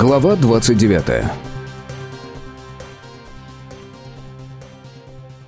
Глава 29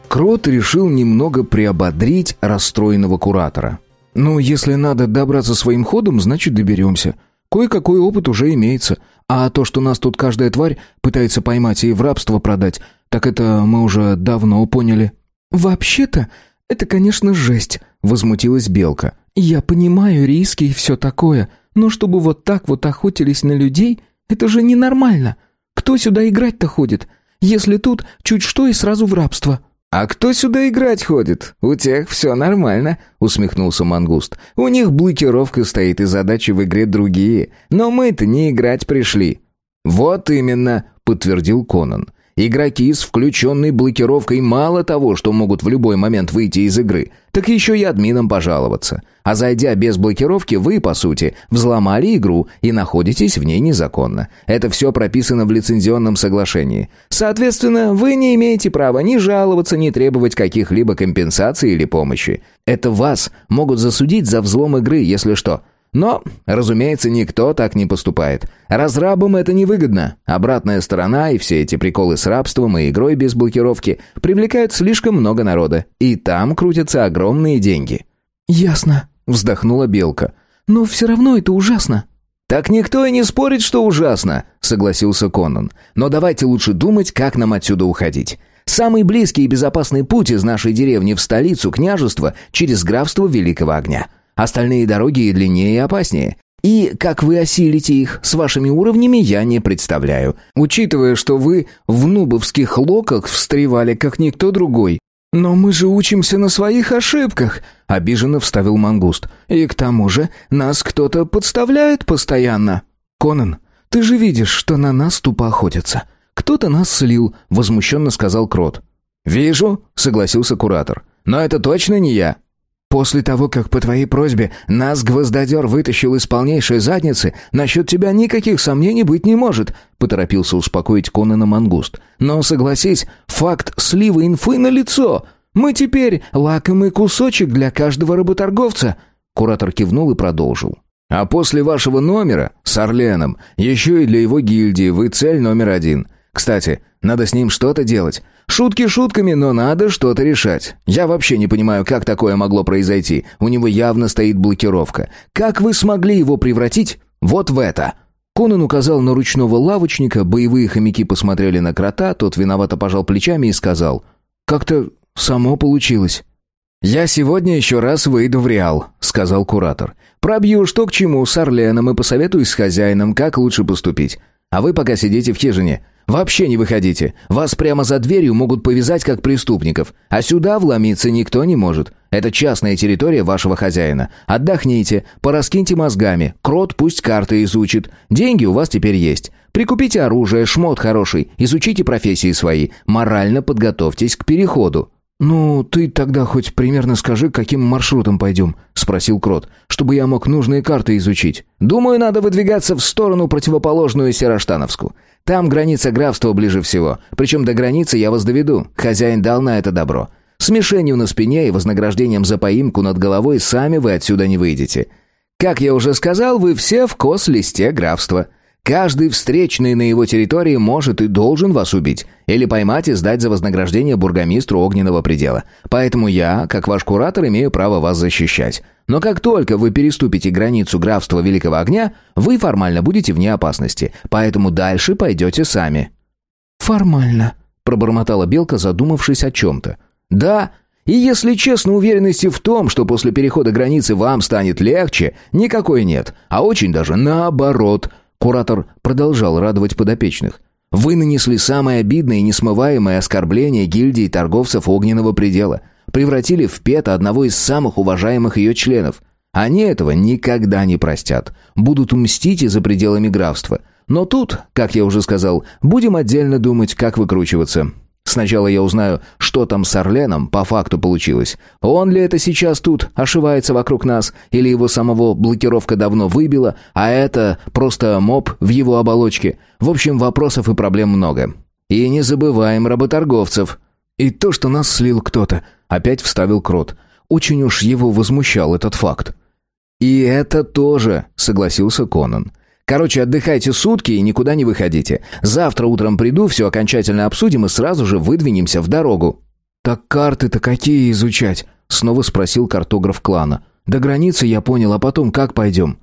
Крот решил немного приободрить расстроенного куратора. «Ну, если надо добраться своим ходом, значит доберемся. Кое-какой опыт уже имеется. А то, что нас тут каждая тварь пытается поймать и в рабство продать, так это мы уже давно поняли». «Вообще-то, это, конечно, жесть», — возмутилась Белка. «Я понимаю риски и все такое, но чтобы вот так вот охотились на людей, это же ненормально. Кто сюда играть-то ходит? Если тут чуть что и сразу в рабство». «А кто сюда играть ходит? У тех все нормально», — усмехнулся Мангуст. «У них блокировка стоит, и задачи в игре другие. Но мы-то не играть пришли». «Вот именно», — подтвердил Конан. Игроки с включенной блокировкой мало того, что могут в любой момент выйти из игры, так еще и админам пожаловаться. А зайдя без блокировки, вы, по сути, взломали игру и находитесь в ней незаконно. Это все прописано в лицензионном соглашении. Соответственно, вы не имеете права ни жаловаться, ни требовать каких-либо компенсаций или помощи. Это вас могут засудить за взлом игры, если что. Но, разумеется, никто так не поступает. Разрабам это невыгодно. Обратная сторона и все эти приколы с рабством и игрой без блокировки привлекают слишком много народа, и там крутятся огромные деньги. «Ясно», — вздохнула Белка. «Но все равно это ужасно». «Так никто и не спорит, что ужасно», — согласился Конан. «Но давайте лучше думать, как нам отсюда уходить». Самый близкий и безопасный путь из нашей деревни в столицу княжества через графство Великого Огня. Остальные дороги и длиннее и опаснее. И как вы осилите их с вашими уровнями, я не представляю. Учитывая, что вы в нубовских локах встревали, как никто другой. «Но мы же учимся на своих ошибках», — обиженно вставил Мангуст. «И к тому же нас кто-то подставляет постоянно». «Конан, ты же видишь, что на нас тупо охотятся. Кто-то нас слил», — возмущенно сказал Крот. «Вижу», — согласился куратор. «Но это точно не я». После того, как по твоей просьбе нас гвоздодер вытащил из полнейшей задницы, насчет тебя никаких сомнений быть не может», — поторопился успокоить Конана Мангуст. «Но согласись, факт слива инфы на лицо. Мы теперь лакомый кусочек для каждого работорговца». Куратор кивнул и продолжил. «А после вашего номера с Орленом еще и для его гильдии вы цель номер один. Кстати, надо с ним что-то делать. Шутки шутками, но надо что-то решать. Я вообще не понимаю, как такое могло произойти. У него явно стоит блокировка. Как вы смогли его превратить вот в это?» Конан указал на ручного лавочника, боевые хомяки посмотрели на крота, тот виновато пожал плечами и сказал, «Как-то само получилось». «Я сегодня еще раз выйду в Реал», — сказал куратор. «Пробью что к чему с Орленом и посоветуюсь с хозяином, как лучше поступить. А вы пока сидите в хижине. Вообще не выходите. Вас прямо за дверью могут повязать как преступников, а сюда вломиться никто не может. Это частная территория вашего хозяина. Отдохните, пораскиньте мозгами. Крот пусть карты изучит. Деньги у вас теперь есть. Прикупите оружие, шмот хороший, изучите профессии свои. Морально подготовьтесь к переходу. «Ну, ты тогда хоть примерно скажи, каким маршрутом пойдем?» — спросил Крот, «чтобы я мог нужные карты изучить». «Думаю, надо выдвигаться в сторону противоположную Сероштановску. Там граница графства ближе всего. Причем до границы я вас доведу. Хозяин дал на это добро. С мишенью на спине и вознаграждением за поимку над головой сами вы отсюда не выйдете. Как я уже сказал, вы все в кос-листе графства». Каждый встречный на его территории может и должен вас убить или поймать и сдать за вознаграждение бургомистру огненного предела. Поэтому я, как ваш куратор, имею право вас защищать. Но как только вы переступите границу графства Великого Огня, вы формально будете вне опасности, поэтому дальше пойдете сами». «Формально», — пробормотала Белка, задумавшись о чем-то. «Да, и если честно, уверенности в том, что после перехода границы вам станет легче, никакой нет, а очень даже наоборот — Куратор продолжал радовать подопечных. «Вы нанесли самое обидное и несмываемое оскорбление гильдии торговцев огненного предела. Превратили в пета одного из самых уважаемых ее членов. Они этого никогда не простят. Будут мстить и за пределами графства. Но тут, как я уже сказал, будем отдельно думать, как выкручиваться. Сначала я узнаю, что там с Орленом по факту получилось. Он ли это сейчас тут ошивается вокруг нас, или его самого блокировка давно выбила, а это просто моб в его оболочке. В общем, вопросов и проблем много. И не забываем работорговцев. И то, что нас слил кто-то, опять вставил Крот. Очень уж его возмущал этот факт. «И это тоже», — согласился Конан. Короче, отдыхайте сутки и никуда не выходите. Завтра утром приду, все окончательно обсудим и сразу же выдвинемся в дорогу». «Так карты-то какие изучать?» — снова спросил картограф клана. «До границы я понял, а потом как пойдем?»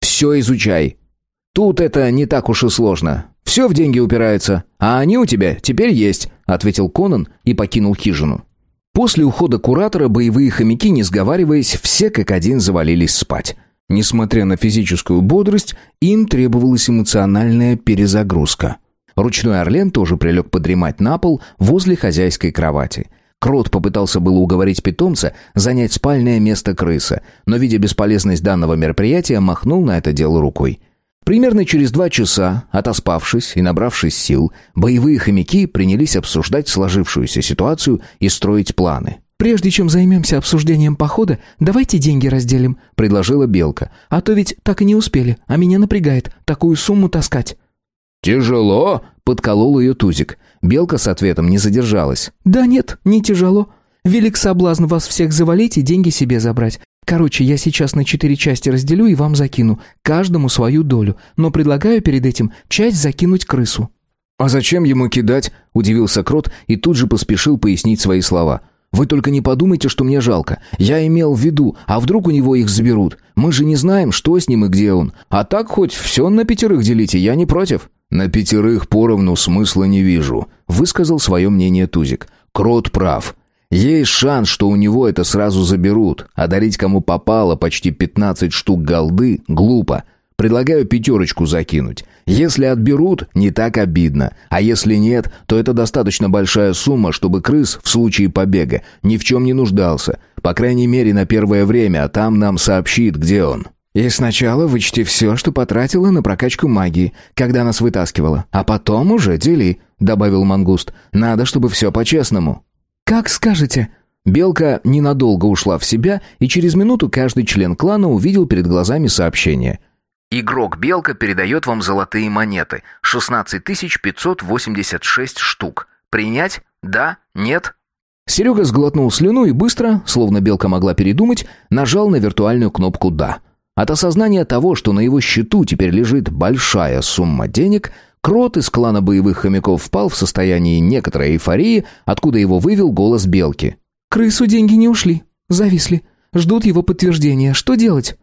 «Все изучай. Тут это не так уж и сложно. Все в деньги упирается, а они у тебя теперь есть», — ответил Конан и покинул хижину. После ухода куратора боевые хомяки, не сговариваясь, все как один завалились спать. Несмотря на физическую бодрость, им требовалась эмоциональная перезагрузка. Ручной Орлен тоже прилег подремать на пол возле хозяйской кровати. Крот попытался было уговорить питомца занять спальное место крыса, но, видя бесполезность данного мероприятия, махнул на это дело рукой. Примерно через два часа, отоспавшись и набравшись сил, боевые хомяки принялись обсуждать сложившуюся ситуацию и строить планы. «Прежде чем займемся обсуждением похода, давайте деньги разделим», — предложила Белка. «А то ведь так и не успели, а меня напрягает такую сумму таскать». «Тяжело?» — подколол ее Тузик. Белка с ответом не задержалась. «Да нет, не тяжело. Велик соблазн вас всех завалить и деньги себе забрать. Короче, я сейчас на четыре части разделю и вам закину, каждому свою долю, но предлагаю перед этим часть закинуть крысу». «А зачем ему кидать?» — удивился Крот и тут же поспешил пояснить свои слова. Вы только не подумайте, что мне жалко. Я имел в виду, а вдруг у него их заберут? Мы же не знаем, что с ним и где он. А так хоть все на пятерых делите, я не против». «На пятерых поровну смысла не вижу», — высказал свое мнение Тузик. «Крот прав. Есть шанс, что у него это сразу заберут, а дарить кому попало почти пятнадцать штук голды глупо. Предлагаю пятерочку закинуть. Если отберут, не так обидно. А если нет, то это достаточно большая сумма, чтобы крыс в случае побега ни в чем не нуждался. По крайней мере, на первое время, а там нам сообщит, где он. И сначала вычти все, что потратила на прокачку магии, когда нас вытаскивала, а потом уже дели, добавил Мангуст. Надо, чтобы все по-честному. Как скажете. Белка ненадолго ушла в себя, и через минуту каждый член клана увидел перед глазами сообщение – Игрок Белка передает вам золотые монеты. 16 586 штук. Принять? Да? Нет? Серега сглотнул слюну и быстро, словно Белка могла передумать, нажал на виртуальную кнопку «Да». От осознания того, что на его счету теперь лежит большая сумма денег, Крот из клана боевых хомяков впал в состояние некоторой эйфории, откуда его вывел голос Белки. «Крысу деньги не ушли. Зависли. Ждут его подтверждения. Что делать?»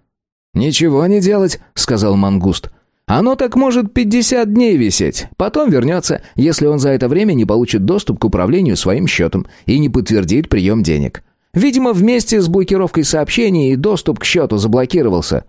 «Ничего не делать», — сказал Мангуст. «Оно так может пятьдесят дней висеть. Потом вернется, если он за это время не получит доступ к управлению своим счетом и не подтвердит прием денег. Видимо, вместе с блокировкой сообщений и доступ к счету заблокировался».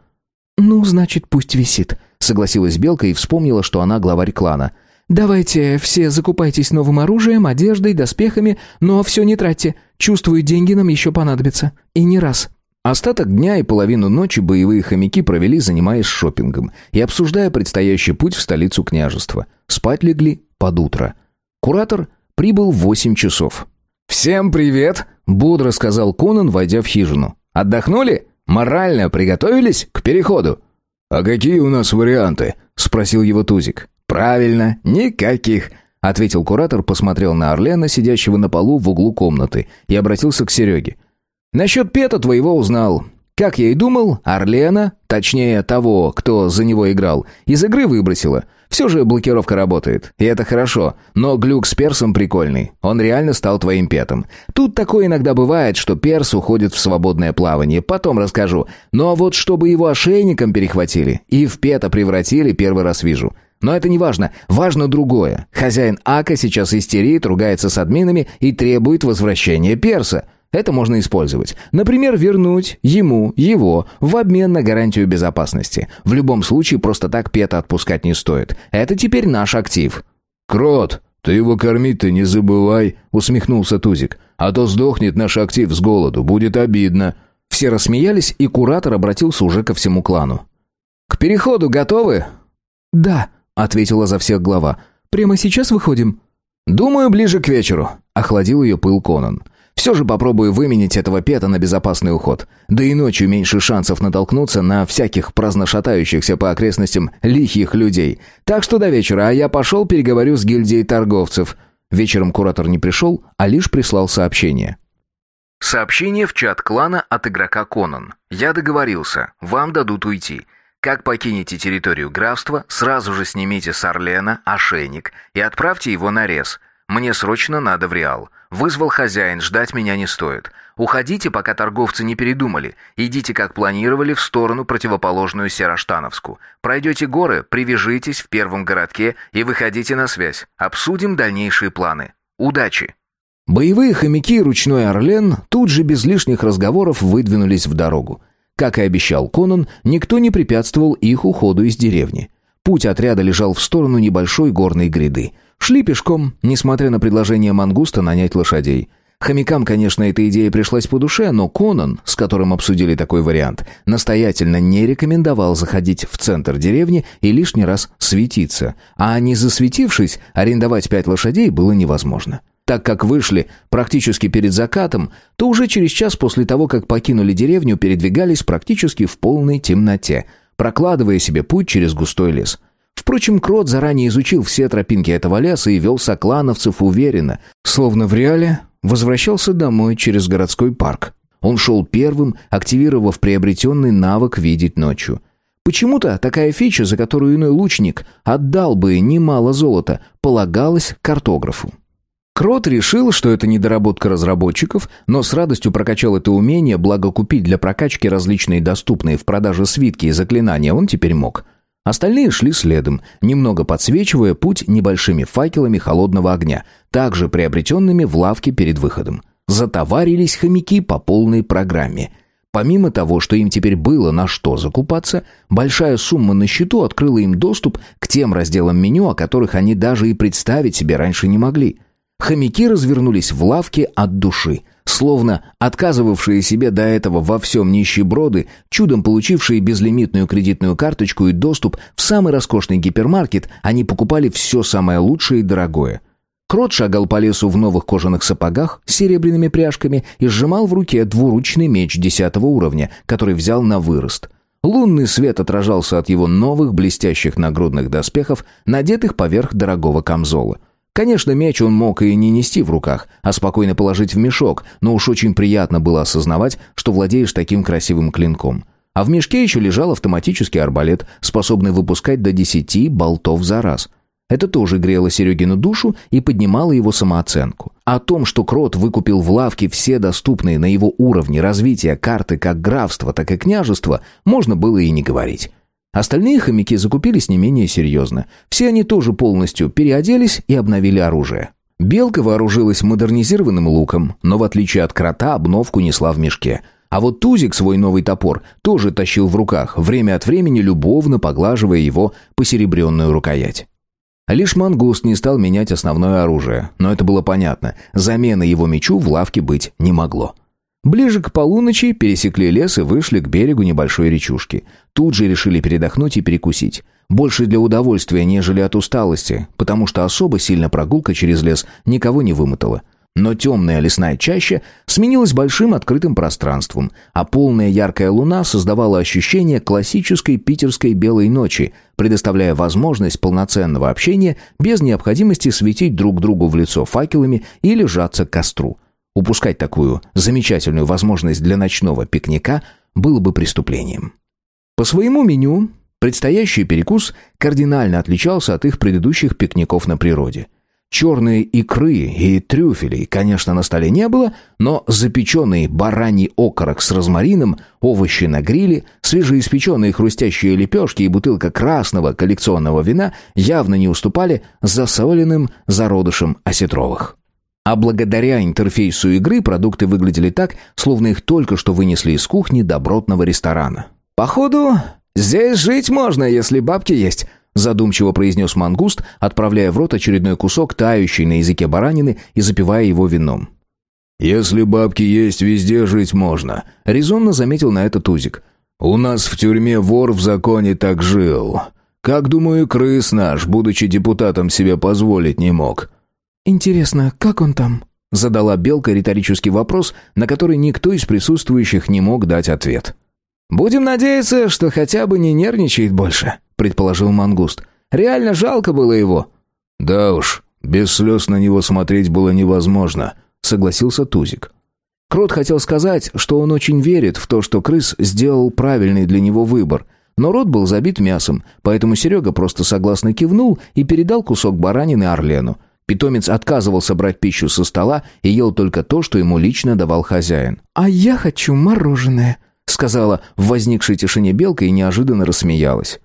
«Ну, значит, пусть висит», — согласилась Белка и вспомнила, что она главарь клана. «Давайте все закупайтесь новым оружием, одеждой, доспехами, но все не тратьте. Чувствую, деньги нам еще понадобятся. И не раз». Остаток дня и половину ночи боевые хомяки провели, занимаясь шопингом и обсуждая предстоящий путь в столицу княжества. Спать легли под утро. Куратор прибыл в восемь часов. «Всем привет!» — бодро сказал Конан, войдя в хижину. «Отдохнули? Морально приготовились к переходу?» «А какие у нас варианты?» — спросил его Тузик. «Правильно, никаких», — ответил куратор, посмотрел на Орлена, сидящего на полу в углу комнаты, и обратился к Сереге. Насчет Пета твоего узнал. Как я и думал, Орлена, точнее того, кто за него играл, из игры выбросила. Все же блокировка работает, и это хорошо. Но глюк с персом прикольный. Он реально стал твоим петом. Тут такое иногда бывает, что перс уходит в свободное плавание. Потом расскажу. Но вот чтобы его ошейником перехватили и в пета превратили, первый раз вижу. Но это не важно. Важно другое. Хозяин Ака сейчас истерит, ругается с админами и требует возвращения перса. Это можно использовать. Например, вернуть ему его в обмен на гарантию безопасности. В любом случае, просто так Пета отпускать не стоит. Это теперь наш актив». «Крот, ты его кормить-то не забывай», — усмехнулся Тузик. «А то сдохнет наш актив с голоду, будет обидно». Все рассмеялись, и куратор обратился уже ко всему клану. «К переходу готовы?» «Да», — ответила за всех глава. «Прямо сейчас выходим?» «Думаю, ближе к вечеру», — охладил ее пыл Конан. Все же попробую выменить этого пета на безопасный уход. Да и ночью меньше шансов натолкнуться на всяких праздно шатающихся по окрестностям лихих людей. Так что до вечера, а я пошел переговорю с гильдией торговцев. Вечером куратор не пришел, а лишь прислал сообщение. Сообщение в чат клана от игрока Конан. Я договорился, вам дадут уйти. Как покинете территорию графства, сразу же снимите с Орлена ошейник и отправьте его на рез. Мне срочно надо в Реал. Вызвал хозяин, ждать меня не стоит. Уходите, пока торговцы не передумали. Идите, как планировали, в сторону противоположную Сероштановску. Пройдете горы, привяжитесь в первом городке и выходите на связь. Обсудим дальнейшие планы. Удачи!» Боевые хомяки и ручной Орлен тут же без лишних разговоров выдвинулись в дорогу. Как и обещал Конан, никто не препятствовал их уходу из деревни. Путь отряда лежал в сторону небольшой горной гряды. Шли пешком, несмотря на предложение мангуста нанять лошадей. Хомякам, конечно, эта идея пришлась по душе, но Конан, с которым обсудили такой вариант, настоятельно не рекомендовал заходить в центр деревни и лишний раз светиться. А не засветившись, арендовать пять лошадей было невозможно. Так как вышли практически перед закатом, то уже через час после того, как покинули деревню, передвигались практически в полной темноте, прокладывая себе путь через густой лес. Впрочем, Крот заранее изучил все тропинки этого леса и вел соклановцев уверенно, словно в реале возвращался домой через городской парк. Он шел первым, активировав приобретенный навык видеть ночью. Почему-то такая фича, за которую иной лучник отдал бы немало золота, полагалась картографу. Крот решил, что это недоработка разработчиков, но с радостью прокачал это умение, благо купить для прокачки различные доступные в продаже свитки и заклинания он теперь мог – Остальные шли следом, немного подсвечивая путь небольшими факелами холодного огня, также приобретенными в лавке перед выходом. Затоварились хомяки по полной программе. Помимо того, что им теперь было на что закупаться, большая сумма на счету открыла им доступ к тем разделам меню, о которых они даже и представить себе раньше не могли. Хомяки развернулись в лавке от души – Словно отказывавшие себе до этого во всем нищеброды, чудом получившие безлимитную кредитную карточку и доступ в самый роскошный гипермаркет, они покупали все самое лучшее и дорогое. Крот шагал по лесу в новых кожаных сапогах с серебряными пряжками и сжимал в руке двуручный меч десятого уровня, который взял на вырост. Лунный свет отражался от его новых блестящих нагрудных доспехов, надетых поверх дорогого камзола. Конечно, меч он мог и не нести в руках, а спокойно положить в мешок, но уж очень приятно было осознавать, что владеешь таким красивым клинком. А в мешке еще лежал автоматический арбалет, способный выпускать до десяти болтов за раз. Это тоже грело Серегину душу и поднимало его самооценку. О том, что Крот выкупил в лавке все доступные на его уровне развития карты как графства, так и княжества, можно было и не говорить. Остальные хомяки закупились не менее серьезно. Все они тоже полностью переоделись и обновили оружие. Белка вооружилась модернизированным луком, но в отличие от крота обновку несла в мешке. А вот Тузик свой новый топор тоже тащил в руках, время от времени любовно поглаживая его посеребренную рукоять. Лишь мангуст не стал менять основное оружие, но это было понятно, замены его мечу в лавке быть не могло. Ближе к полуночи пересекли лес и вышли к берегу небольшой речушки. Тут же решили передохнуть и перекусить. Больше для удовольствия, нежели от усталости, потому что особо сильно прогулка через лес никого не вымотала. Но темная лесная чаща сменилась большим открытым пространством, а полная яркая луна создавала ощущение классической питерской белой ночи, предоставляя возможность полноценного общения без необходимости светить друг другу в лицо факелами или жаться к костру – Упускать такую замечательную возможность для ночного пикника было бы преступлением. По своему меню предстоящий перекус кардинально отличался от их предыдущих пикников на природе. Черные икры и трюфелей, конечно, на столе не было, но запеченный бараний окорок с розмарином, овощи на гриле, свежеиспеченные хрустящие лепешки и бутылка красного коллекционного вина явно не уступали засоленным зародышам осетровых. А благодаря интерфейсу игры продукты выглядели так, словно их только что вынесли из кухни добротного ресторана. «Походу, здесь жить можно, если бабки есть», задумчиво произнес мангуст, отправляя в рот очередной кусок тающей на языке баранины и запивая его вином. «Если бабки есть, везде жить можно», — резонно заметил на это Тузик. «У нас в тюрьме вор в законе так жил. Как, думаю, крыс наш, будучи депутатом, себе позволить не мог». «Интересно, как он там?» Задала Белка риторический вопрос, на который никто из присутствующих не мог дать ответ. «Будем надеяться, что хотя бы не нервничает больше», предположил Мангуст. «Реально жалко было его». «Да уж, без слез на него смотреть было невозможно», согласился Тузик. Крот хотел сказать, что он очень верит в то, что крыс сделал правильный для него выбор – но рот был забит мясом, поэтому Серега просто согласно кивнул и передал кусок баранины Орлену. Питомец отказывался брать пищу со стола и ел только то, что ему лично давал хозяин. «А я хочу мороженое», — сказала в возникшей тишине белка и неожиданно рассмеялась.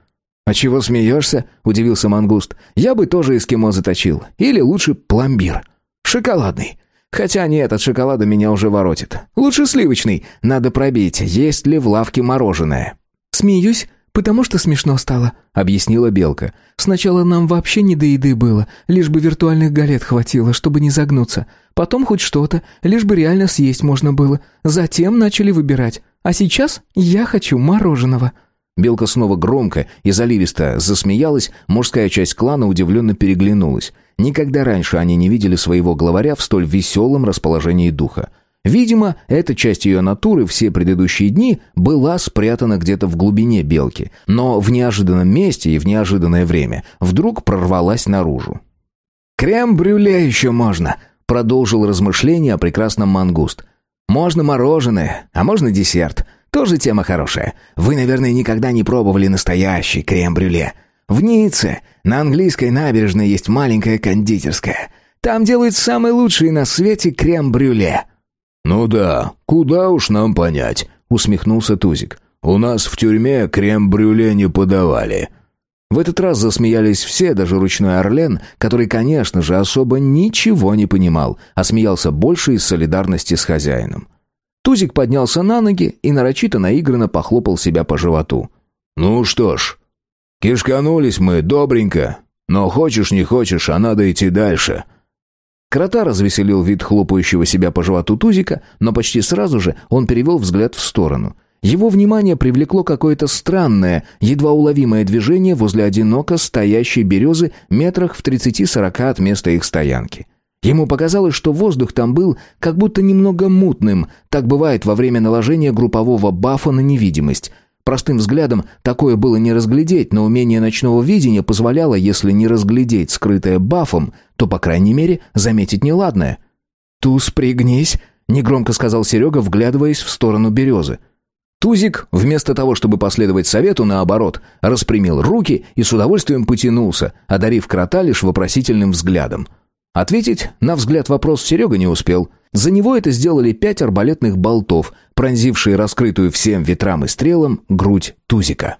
«А чего смеешься?» — удивился мангуст. «Я бы тоже эскимо заточил. Или лучше пломбир. Шоколадный. Хотя нет, от шоколада меня уже воротит. Лучше сливочный. Надо пробить, есть ли в лавке мороженое». «Смеюсь, потому что смешно стало», — объяснила Белка. «Сначала нам вообще не до еды было, лишь бы виртуальных галет хватило, чтобы не загнуться. Потом хоть что-то, лишь бы реально съесть можно было. Затем начали выбирать. А сейчас я хочу мороженого». Белка снова громко и заливисто засмеялась, мужская часть клана удивленно переглянулась. Никогда раньше они не видели своего главаря в столь веселом расположении духа. Видимо, эта часть ее натуры все предыдущие дни была спрятана где-то в глубине белки, но в неожиданном месте и в неожиданное время вдруг прорвалась наружу. «Крем-брюле еще можно», — продолжил размышление о прекрасном мангуст. «Можно мороженое, а можно десерт. Тоже тема хорошая. Вы, наверное, никогда не пробовали настоящий крем-брюле. В Ницце, на английской набережной, есть маленькая кондитерская. Там делают самый лучший на свете крем-брюле». «Ну да, куда уж нам понять», — усмехнулся Тузик. «У нас в тюрьме крем-брюле не подавали». В этот раз засмеялись все, даже ручной Орлен, который, конечно же, особо ничего не понимал, а смеялся больше из солидарности с хозяином. Тузик поднялся на ноги и нарочито наигранно похлопал себя по животу. «Ну что ж, кишканулись мы добренько, но хочешь не хочешь, а надо идти дальше». Крота развеселил вид хлопающего себя по животу Тузика, но почти сразу же он перевел взгляд в сторону. Его внимание привлекло какое-то странное, едва уловимое движение возле одиноко стоящей березы метрах в тридцати-сорока от места их стоянки. Ему показалось, что воздух там был как будто немного мутным. Так бывает во время наложения группового бафа на невидимость. Простым взглядом такое было не разглядеть, но умение ночного видения позволяло, если не разглядеть скрытое бафом, то, по крайней мере, заметить неладное. «Туз, пригнись», — негромко сказал Серега, вглядываясь в сторону березы. Тузик, вместо того, чтобы последовать совету, наоборот, распрямил руки и с удовольствием потянулся, одарив крота лишь вопросительным взглядом — Ответить на взгляд вопрос Серега не успел. За него это сделали пять арбалетных болтов, пронзившие раскрытую всем ветрам и стрелам грудь Тузика.